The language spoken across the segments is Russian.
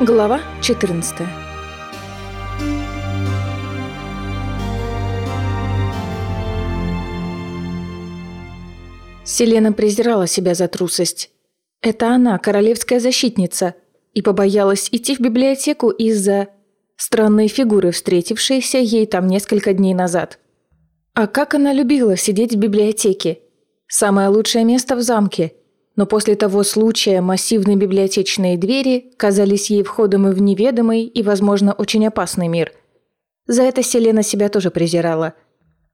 Глава 14 Селена презирала себя за трусость. Это она, королевская защитница, и побоялась идти в библиотеку из-за странной фигуры, встретившейся ей там несколько дней назад. А как она любила сидеть в библиотеке. Самое лучшее место в замке. Но после того случая массивные библиотечные двери казались ей входом и в неведомый и, возможно, очень опасный мир. За это Селена себя тоже презирала.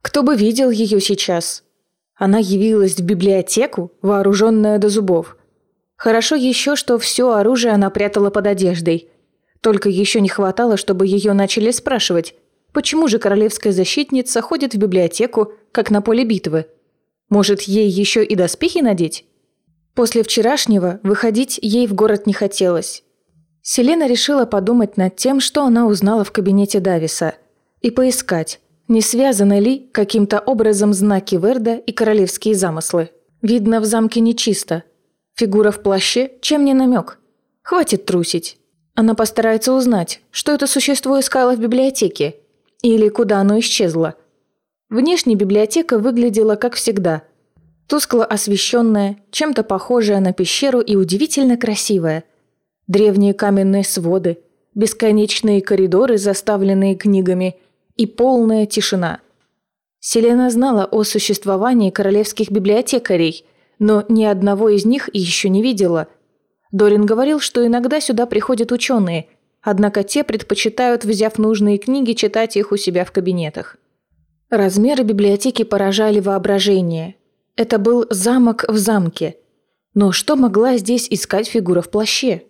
Кто бы видел ее сейчас? Она явилась в библиотеку, вооруженная до зубов. Хорошо еще, что все оружие она прятала под одеждой. Только еще не хватало, чтобы ее начали спрашивать, Почему же королевская защитница ходит в библиотеку, как на поле битвы? Может, ей еще и доспехи надеть? После вчерашнего выходить ей в город не хотелось. Селена решила подумать над тем, что она узнала в кабинете Дависа, и поискать, не связаны ли каким-то образом знаки Верда и королевские замыслы. Видно, в замке нечисто. Фигура в плаще, чем не намек. Хватит трусить. Она постарается узнать, что это существо искало в библиотеке, или куда оно исчезло? Внешне библиотека выглядела как всегда. Тускло освещенная, чем-то похожая на пещеру и удивительно красивая. Древние каменные своды, бесконечные коридоры, заставленные книгами, и полная тишина. Селена знала о существовании королевских библиотекарей, но ни одного из них еще не видела. Дорин говорил, что иногда сюда приходят ученые, Однако те предпочитают, взяв нужные книги, читать их у себя в кабинетах. Размеры библиотеки поражали воображение. Это был замок в замке. Но что могла здесь искать фигура в плаще?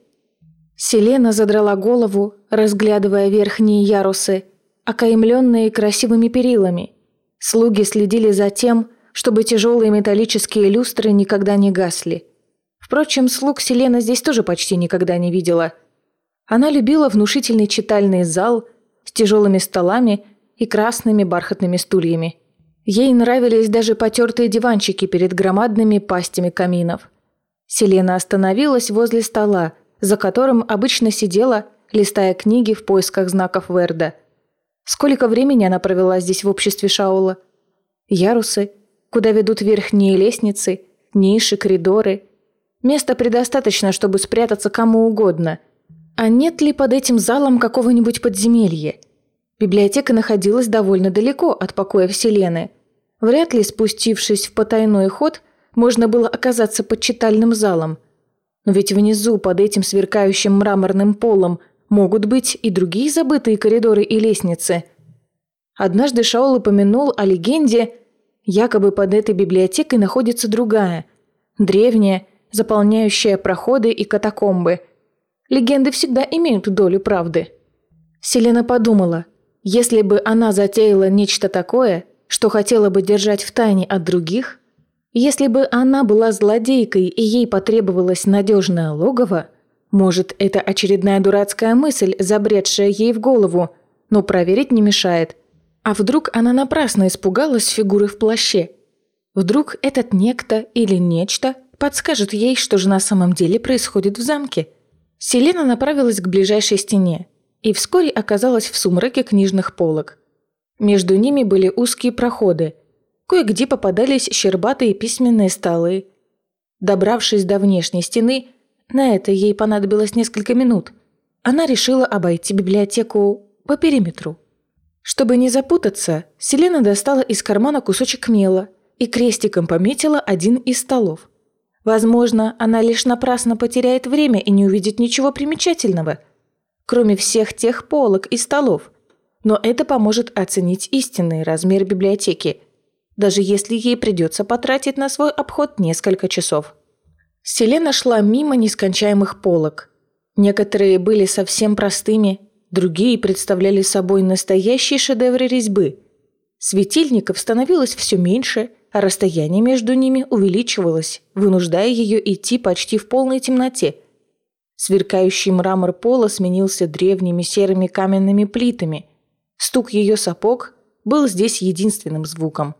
Селена задрала голову, разглядывая верхние ярусы, окаймленные красивыми перилами. Слуги следили за тем, чтобы тяжелые металлические люстры никогда не гасли. Впрочем, слуг Селена здесь тоже почти никогда не видела – она любила внушительный читальный зал с тяжелыми столами и красными бархатными стульями. Ей нравились даже потертые диванчики перед громадными пастями каминов. Селена остановилась возле стола, за которым обычно сидела, листая книги в поисках знаков Верда. Сколько времени она провела здесь в обществе Шаула? Ярусы, куда ведут верхние лестницы, ниши, коридоры. Места предостаточно, чтобы спрятаться кому угодно – а нет ли под этим залом какого-нибудь подземелья? Библиотека находилась довольно далеко от покоя Вселены. Вряд ли, спустившись в потайной ход, можно было оказаться под читальным залом. Но ведь внизу, под этим сверкающим мраморным полом, могут быть и другие забытые коридоры и лестницы. Однажды Шаол упомянул о легенде, якобы под этой библиотекой находится другая, древняя, заполняющая проходы и катакомбы – Легенды всегда имеют долю правды. Селена подумала, если бы она затеяла нечто такое, что хотела бы держать в тайне от других, если бы она была злодейкой и ей потребовалось надежное логово, может, это очередная дурацкая мысль, забредшая ей в голову, но проверить не мешает. А вдруг она напрасно испугалась фигуры в плаще? Вдруг этот некто или нечто подскажет ей, что же на самом деле происходит в замке? Селена направилась к ближайшей стене и вскоре оказалась в сумраке книжных полок. Между ними были узкие проходы. Кое-где попадались щербатые письменные столы. Добравшись до внешней стены, на это ей понадобилось несколько минут, она решила обойти библиотеку по периметру. Чтобы не запутаться, Селена достала из кармана кусочек мела и крестиком пометила один из столов – Возможно, она лишь напрасно потеряет время и не увидит ничего примечательного, кроме всех тех полок и столов. Но это поможет оценить истинный размер библиотеки, даже если ей придется потратить на свой обход несколько часов. Селена шла мимо нескончаемых полок. Некоторые были совсем простыми, другие представляли собой настоящие шедевры резьбы. Светильников становилось все меньше – а расстояние между ними увеличивалось, вынуждая ее идти почти в полной темноте. Сверкающий мрамор пола сменился древними серыми каменными плитами. Стук ее сапог был здесь единственным звуком.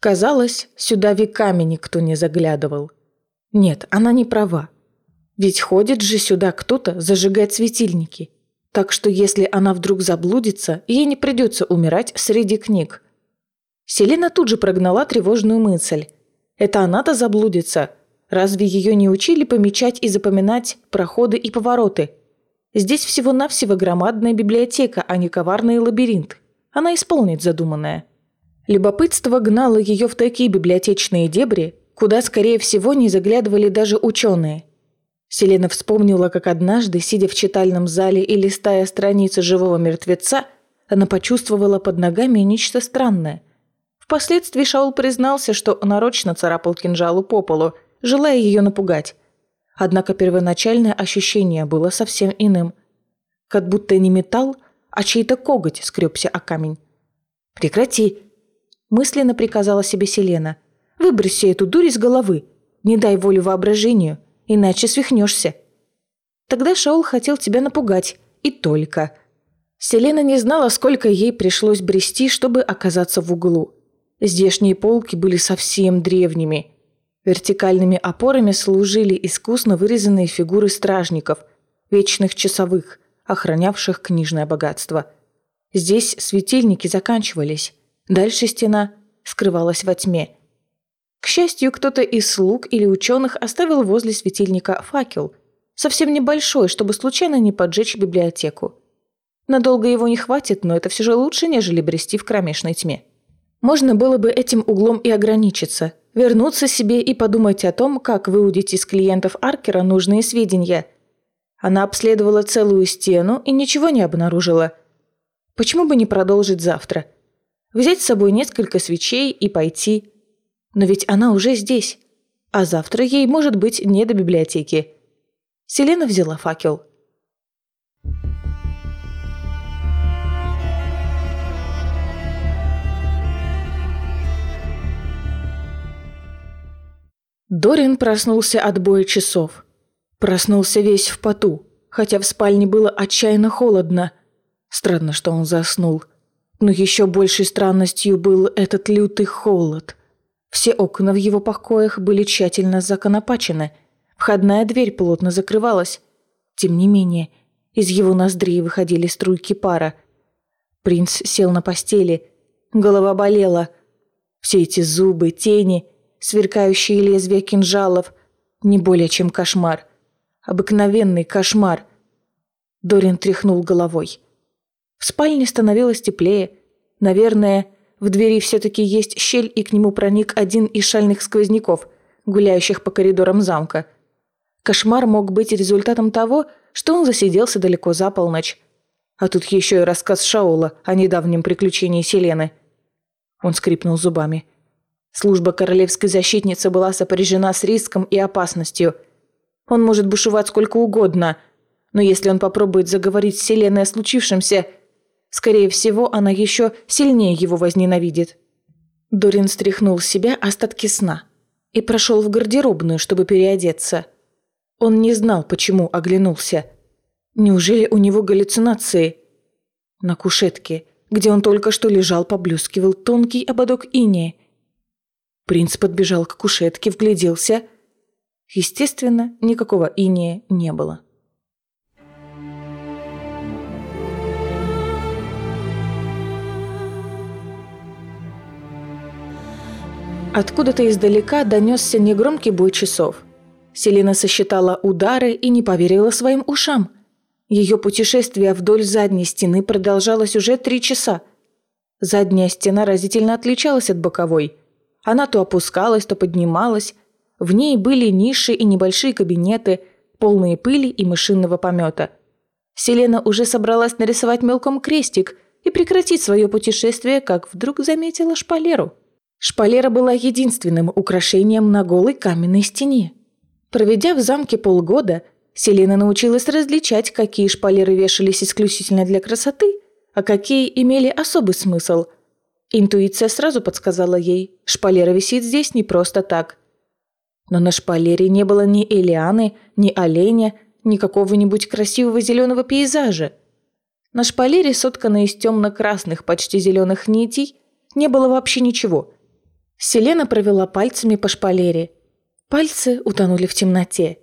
Казалось, сюда веками никто не заглядывал. Нет, она не права. Ведь ходит же сюда кто-то зажигать светильники. Так что если она вдруг заблудится, ей не придется умирать среди книг. Селена тут же прогнала тревожную мысль. Это она-то заблудится. Разве ее не учили помечать и запоминать проходы и повороты? Здесь всего-навсего громадная библиотека, а не коварный лабиринт. Она исполнит задуманное. Любопытство гнало ее в такие библиотечные дебри, куда, скорее всего, не заглядывали даже ученые. Селена вспомнила, как однажды, сидя в читальном зале и листая страницы живого мертвеца, она почувствовала под ногами нечто странное. Впоследствии Шаул признался, что нарочно царапал кинжалу по полу, желая ее напугать. Однако первоначальное ощущение было совсем иным. Как будто не металл, а чей-то коготь скребся о камень. «Прекрати!» мысленно приказала себе Селена. «Выброси эту дурь из головы. Не дай волю воображению, иначе свихнешься». Тогда Шаул хотел тебя напугать. И только. Селена не знала, сколько ей пришлось брести, чтобы оказаться в углу. Здешние полки были совсем древними. Вертикальными опорами служили искусно вырезанные фигуры стражников, вечных часовых, охранявших книжное богатство. Здесь светильники заканчивались. Дальше стена скрывалась во тьме. К счастью, кто-то из слуг или ученых оставил возле светильника факел, совсем небольшой, чтобы случайно не поджечь библиотеку. Надолго его не хватит, но это все же лучше, нежели брести в кромешной тьме. Можно было бы этим углом и ограничиться, вернуться себе и подумать о том, как выудить из клиентов Аркера нужные сведения. Она обследовала целую стену и ничего не обнаружила. Почему бы не продолжить завтра? взять с собой несколько свечей и пойти. Но ведь она уже здесь, а завтра ей, может быть, не до библиотеки. Селена взяла факел. Дорин проснулся от боя часов. Проснулся весь в поту, хотя в спальне было отчаянно холодно. Странно, что он заснул. Но еще большей странностью был этот лютый холод. Все окна в его покоях были тщательно законопачены. Входная дверь плотно закрывалась. Тем не менее, из его ноздрей выходили струйки пара. Принц сел на постели. Голова болела. Все эти зубы, тени, сверкающие лезвия кинжалов – не более чем кошмар. Обыкновенный кошмар. Дорин тряхнул головой. В спальне становилось теплее. Наверное, в двери все-таки есть щель, и к нему проник один из шальных сквозняков, гуляющих по коридорам замка. Кошмар мог быть результатом того, что он засиделся далеко за полночь. А тут еще и рассказ Шаула о недавнем приключении Селены. Он скрипнул зубами. Служба королевской защитницы была сопряжена с риском и опасностью. Он может бушевать сколько угодно, но если он попробует заговорить с Селеной о случившемся – Скорее всего, она еще сильнее его возненавидит. Дорин стряхнул с себя остатки сна и прошел в гардеробную, чтобы переодеться. Он не знал, почему оглянулся. Неужели у него галлюцинации? На кушетке, где он только что лежал, поблескивал тонкий ободок инея. Принц подбежал к кушетке, вгляделся. Естественно, никакого инея не было. Откуда-то издалека донесся негромкий бой часов. Селина сосчитала удары и не поверила своим ушам. Ее путешествие вдоль задней стены продолжалось уже три часа. Задняя стена разительно отличалась от боковой. Она то опускалась, то поднималась. В ней были ниши и небольшие кабинеты, полные пыли и мышиного помета. Селена уже собралась нарисовать мелком крестик и прекратить свое путешествие, как вдруг заметила шпалеру. Шпалера была единственным украшением на голой каменной стене. Проведя в замке полгода, Селена научилась различать, какие шпалеры вешались исключительно для красоты, а какие имели особый смысл. Интуиция сразу подсказала ей, шпалера висит здесь не просто так. Но на шпалере не было ни элианы, ни оленя, ни какого-нибудь красивого зеленого пейзажа. На шпалере, сотканной из темно-красных, почти зеленых нитей, не было вообще ничего – Селена провела пальцами по шпалере. Пальцы утонули в темноте.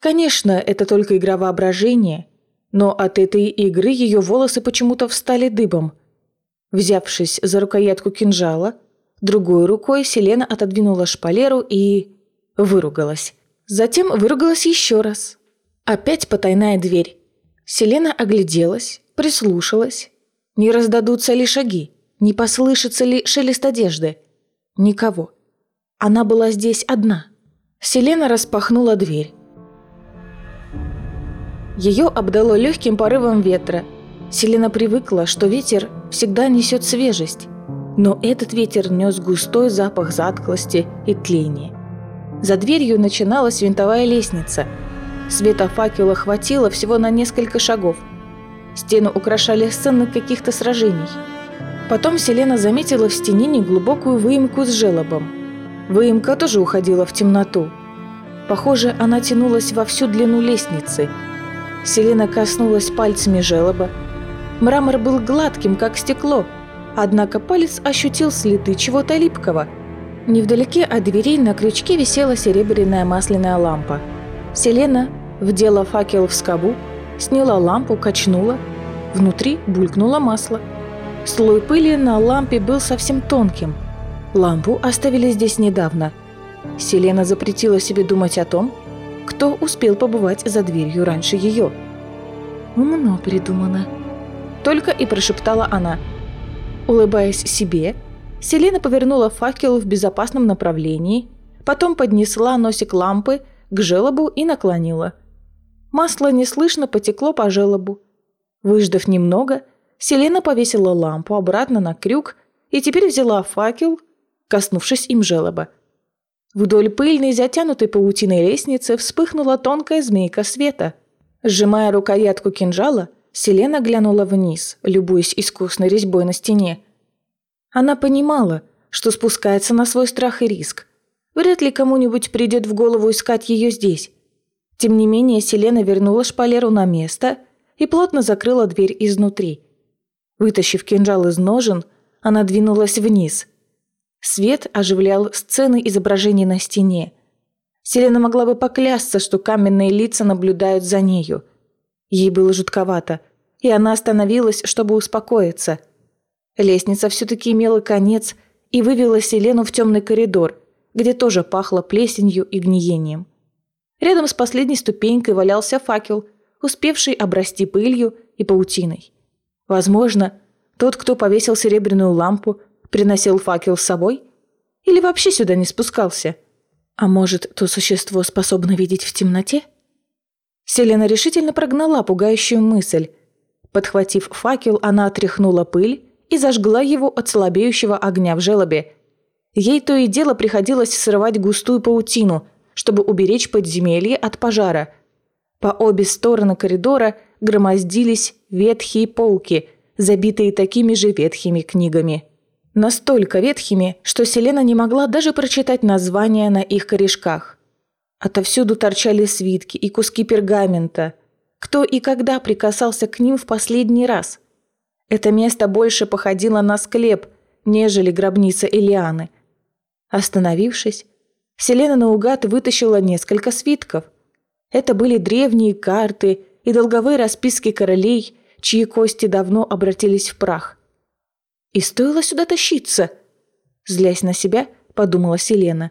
Конечно, это только игра воображения, но от этой игры ее волосы почему-то встали дыбом. Взявшись за рукоятку кинжала, другой рукой Селена отодвинула шпалеру и... выругалась. Затем выругалась еще раз. Опять потайная дверь. Селена огляделась, прислушалась. Не раздадутся ли шаги? Не послышится ли шелест одежды? Никого. Она была здесь одна. Селена распахнула дверь. Ее обдало легким порывом ветра. Селена привыкла, что ветер всегда несет свежесть, но этот ветер нес густой запах затклости и тления. За дверью начиналась винтовая лестница. Света факела хватило всего на несколько шагов. Стену украшали сцены каких-то сражений. Потом Селена заметила в стене неглубокую выемку с желобом. Выемка тоже уходила в темноту. Похоже, она тянулась во всю длину лестницы – Селена коснулась пальцами желоба. Мрамор был гладким, как стекло, однако палец ощутил следы чего-то липкого. Невдалеке от дверей на крючке висела серебряная масляная лампа. Селена вдела факел в скобу, сняла лампу, качнула. Внутри булькнуло масло. Слой пыли на лампе был совсем тонким. Лампу оставили здесь недавно. Селена запретила себе думать о том, кто успел побывать за дверью раньше ее. «Умно придумано», — только и прошептала она. Улыбаясь себе, Селена повернула факел в безопасном направлении, потом поднесла носик лампы к желобу и наклонила. Масло неслышно потекло по желобу. Выждав немного, Селена повесила лампу обратно на крюк и теперь взяла факел, коснувшись им желоба. Вдоль пыльной, затянутой паутиной лестницы вспыхнула тонкая змейка света. Сжимая рукоятку кинжала, Селена глянула вниз, любуясь искусной резьбой на стене. Она понимала, что спускается на свой страх и риск. Вряд ли кому-нибудь придет в голову искать ее здесь. Тем не менее, Селена вернула шпалеру на место и плотно закрыла дверь изнутри. Вытащив кинжал из ножен, она двинулась вниз – Свет оживлял сцены изображений на стене. Селена могла бы поклясться, что каменные лица наблюдают за нею. Ей было жутковато, и она остановилась, чтобы успокоиться. Лестница все-таки имела конец и вывела Селену в темный коридор, где тоже пахло плесенью и гниением. Рядом с последней ступенькой валялся факел, успевший обрасти пылью и паутиной. Возможно, тот, кто повесил серебряную лампу, Приносил факел с собой? Или вообще сюда не спускался? А может, то существо способно видеть в темноте? Селена решительно прогнала пугающую мысль. Подхватив факел, она отряхнула пыль и зажгла его от слабеющего огня в желобе. Ей то и дело приходилось срывать густую паутину, чтобы уберечь подземелье от пожара. По обе стороны коридора громоздились ветхие полки, забитые такими же ветхими книгами. Настолько ветхими, что Селена не могла даже прочитать названия на их корешках. Отовсюду торчали свитки и куски пергамента. Кто и когда прикасался к ним в последний раз? Это место больше походило на склеп, нежели гробница Элианы. Остановившись, Селена наугад вытащила несколько свитков. Это были древние карты и долговые расписки королей, чьи кости давно обратились в прах – и стоило сюда тащиться. Злясь на себя, подумала Селена.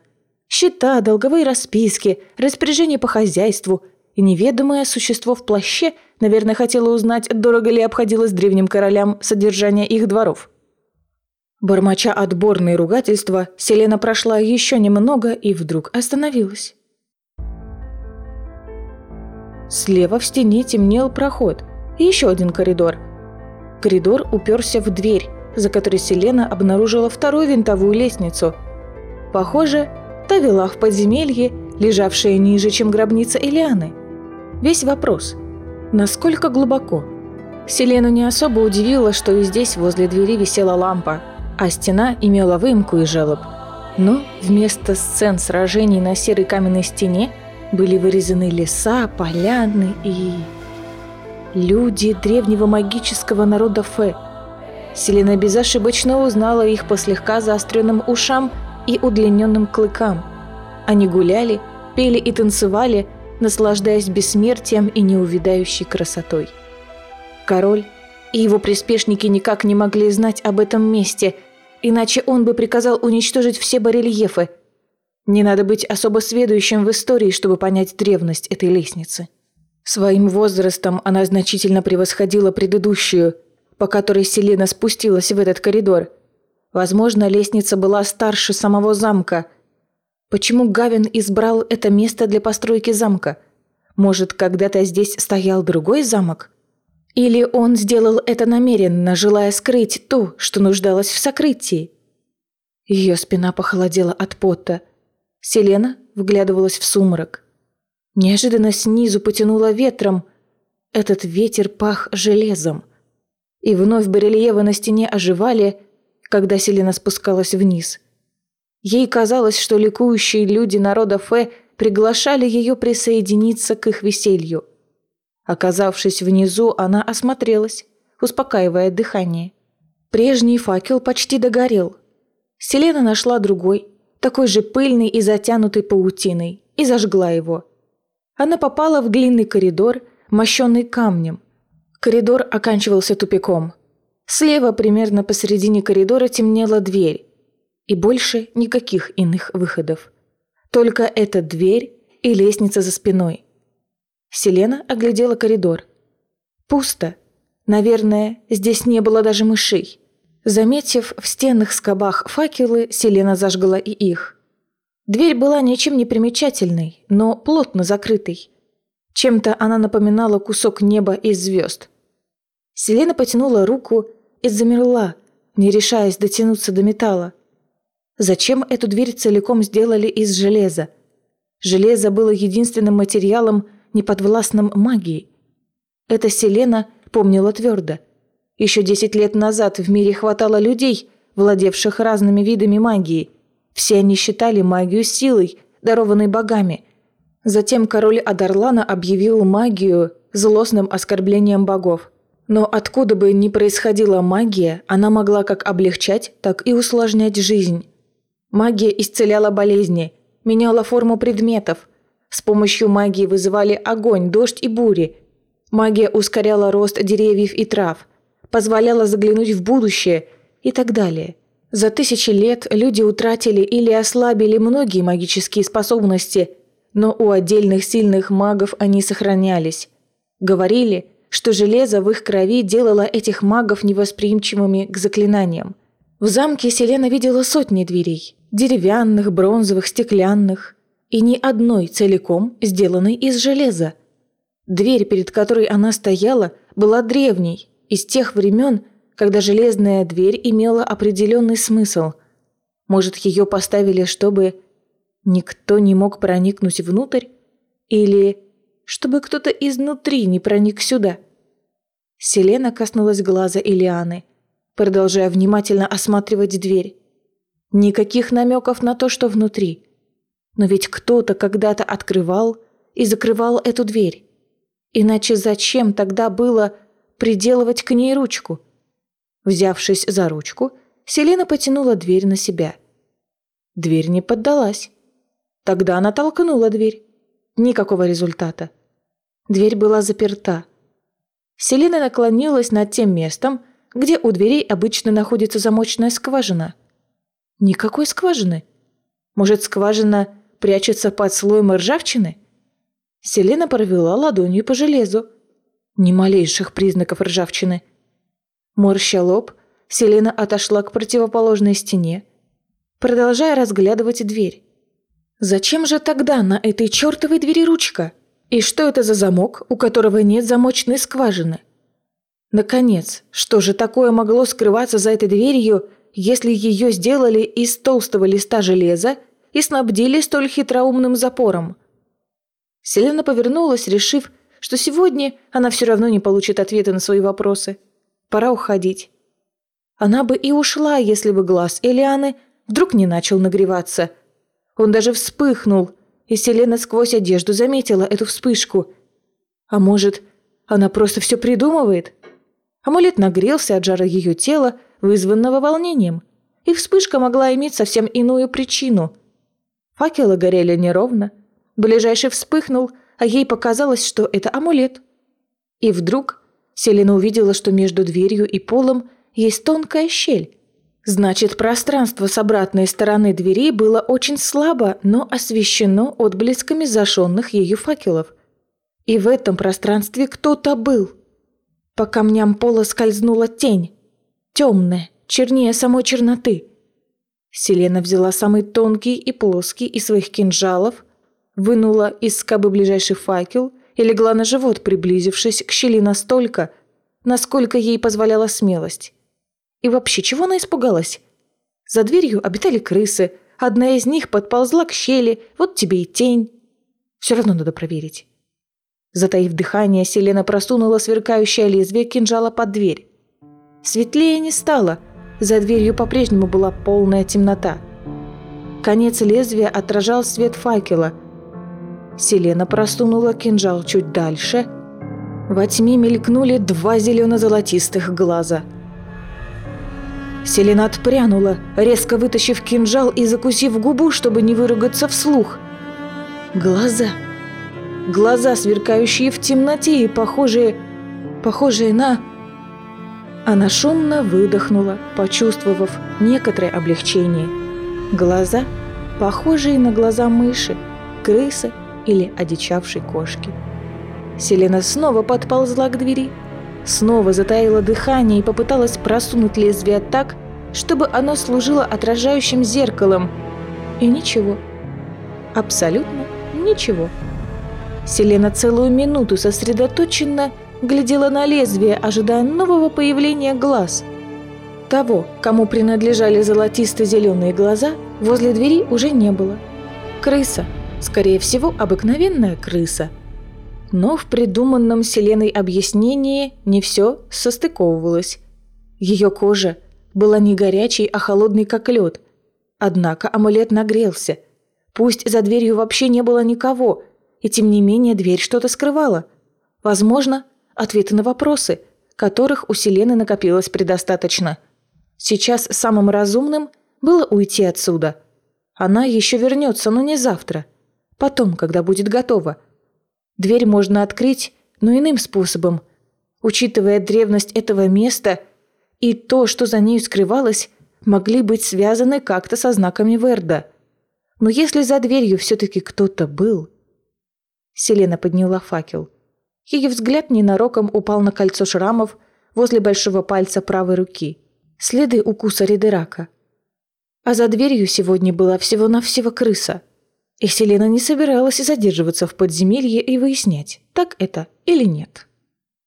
Счета, долговые расписки, распоряжение по хозяйству и неведомое существо в плаще, наверное, хотело узнать, дорого ли обходилось древним королям содержание их дворов. Бормоча отборные ругательства, Селена прошла еще немного и вдруг остановилась. Слева в стене темнел проход и еще один коридор. Коридор уперся в дверь, за которой Селена обнаружила вторую винтовую лестницу. Похоже, вела в подземелье, лежавшее ниже, чем гробница Элианы. Весь вопрос – насколько глубоко? Селену не особо удивило, что и здесь возле двери висела лампа, а стена имела выемку и желоб. Но вместо сцен сражений на серой каменной стене были вырезаны леса, поляны и... Люди древнего магического народа Фе – Селена безошибочно узнала их по слегка заостренным ушам и удлиненным клыкам. Они гуляли, пели и танцевали, наслаждаясь бессмертием и неувидающей красотой. Король и его приспешники никак не могли знать об этом месте, иначе он бы приказал уничтожить все барельефы. Не надо быть особо сведущим в истории, чтобы понять древность этой лестницы. Своим возрастом она значительно превосходила предыдущую, по которой Селена спустилась в этот коридор. Возможно, лестница была старше самого замка. Почему Гавин избрал это место для постройки замка? Может, когда-то здесь стоял другой замок? Или он сделал это намеренно, желая скрыть то, что нуждалось в сокрытии? Ее спина похолодела от пота. Селена вглядывалась в сумрак. Неожиданно снизу потянуло ветром. Этот ветер пах железом. И вновь барельефы на стене оживали, когда Селена спускалась вниз. Ей казалось, что ликующие люди народа Фе приглашали ее присоединиться к их веселью. Оказавшись внизу, она осмотрелась, успокаивая дыхание. Прежний факел почти догорел. Селена нашла другой, такой же пыльный и затянутый паутиной, и зажгла его. Она попала в длинный коридор, мощенный камнем. Коридор оканчивался тупиком. Слева, примерно посередине коридора, темнела дверь. И больше никаких иных выходов. Только эта дверь и лестница за спиной – Селена оглядела коридор. Пусто. Наверное, здесь не было даже мышей. Заметив в стенных скобах факелы, Селена зажгла и их. Дверь была ничем не примечательной, но плотно закрытой. Чем-то она напоминала кусок неба из звезд. Селена потянула руку и замерла, не решаясь дотянуться до металла. Зачем эту дверь целиком сделали из железа? Железо было единственным материалом, неподвластным магии. Эта Селена помнила твердо. Еще десять лет назад в мире хватало людей, владевших разными видами магии. Все они считали магию силой, дарованной богами. Затем король Адарлана объявил магию злостным оскорблением богов. Но откуда бы ни происходила магия, она могла как облегчать, так и усложнять жизнь. Магия исцеляла болезни, меняла форму предметов, с помощью магии вызывали огонь, дождь и бури. Магия ускоряла рост деревьев и трав, позволяла заглянуть в будущее и так далее. За тысячи лет люди утратили или ослабили многие магические способности, но у отдельных сильных магов они сохранялись. Говорили, что железо в их крови делало этих магов невосприимчивыми к заклинаниям. В замке Селена видела сотни дверей – деревянных, бронзовых, стеклянных – и ни одной целиком сделанной из железа. Дверь, перед которой она стояла, была древней, из тех времен, когда железная дверь имела определенный смысл. Может, ее поставили, чтобы никто не мог проникнуть внутрь? Или чтобы кто-то изнутри не проник сюда? Селена коснулась глаза Илианы, продолжая внимательно осматривать дверь. Никаких намеков на то, что внутри – но ведь кто-то когда-то открывал и закрывал эту дверь. Иначе зачем тогда было приделывать к ней ручку? Взявшись за ручку, Селена потянула дверь на себя. Дверь не поддалась. Тогда она толкнула дверь. Никакого результата. Дверь была заперта. Селена наклонилась над тем местом, где у дверей обычно находится замочная скважина. Никакой скважины. Может, скважина прячется под слоем ржавчины? Селена провела ладонью по железу. Ни малейших признаков ржавчины. Морща лоб, Селена отошла к противоположной стене, продолжая разглядывать дверь. Зачем же тогда на этой чертовой двери ручка? И что это за замок, у которого нет замочной скважины? Наконец, что же такое могло скрываться за этой дверью, если ее сделали из толстого листа железа и снабдили столь хитроумным запором. Селена повернулась, решив, что сегодня она все равно не получит ответа на свои вопросы. Пора уходить. Она бы и ушла, если бы глаз Элианы вдруг не начал нагреваться. Он даже вспыхнул, и Селена сквозь одежду заметила эту вспышку. А может, она просто все придумывает? Амулет нагрелся от жара ее тела, вызванного волнением, и вспышка могла иметь совсем иную причину – Факелы горели неровно. Ближайший вспыхнул, а ей показалось, что это амулет. И вдруг Селена увидела, что между дверью и полом есть тонкая щель. Значит, пространство с обратной стороны двери было очень слабо, но освещено отблесками зажженных ею факелов. И в этом пространстве кто-то был. По камням пола скользнула тень. Темная, чернее самой черноты. Селена взяла самый тонкий и плоский из своих кинжалов, вынула из скобы ближайший факел и легла на живот, приблизившись к щели настолько, насколько ей позволяла смелость. И вообще, чего она испугалась? За дверью обитали крысы, одна из них подползла к щели, вот тебе и тень. Все равно надо проверить. Затаив дыхание, Селена просунула сверкающее лезвие кинжала под дверь. Светлее не стало, за дверью по-прежнему была полная темнота. Конец лезвия отражал свет факела. Селена просунула кинжал чуть дальше. Во тьме мелькнули два зелено-золотистых глаза. Селена отпрянула, резко вытащив кинжал и закусив губу, чтобы не выругаться вслух. Глаза. Глаза, сверкающие в темноте и похожие... похожие на... Она шумно выдохнула, почувствовав некоторое облегчение. Глаза, похожие на глаза мыши, крысы или одичавшей кошки. Селена снова подползла к двери, снова затаила дыхание и попыталась просунуть лезвие так, чтобы оно служило отражающим зеркалом. И ничего. Абсолютно ничего. Селена целую минуту сосредоточенно глядела на лезвие, ожидая нового появления глаз. Того, кому принадлежали золотисто-зеленые глаза, возле двери уже не было. Крыса. Скорее всего, обыкновенная крыса. Но в придуманном Селеной объяснении не все состыковывалось. Ее кожа была не горячей, а холодной, как лед. Однако амулет нагрелся. Пусть за дверью вообще не было никого, и тем не менее дверь что-то скрывала. Возможно, ответы на вопросы, которых у Селены накопилось предостаточно. Сейчас самым разумным было уйти отсюда. Она еще вернется, но не завтра. Потом, когда будет готова. Дверь можно открыть, но иным способом. Учитывая древность этого места и то, что за ней скрывалось, могли быть связаны как-то со знаками Верда. Но если за дверью все-таки кто-то был... Селена подняла факел – ее взгляд ненароком упал на кольцо шрамов возле большого пальца правой руки. Следы укуса Ридерака. А за дверью сегодня была всего-навсего крыса. И Селена не собиралась задерживаться в подземелье и выяснять, так это или нет.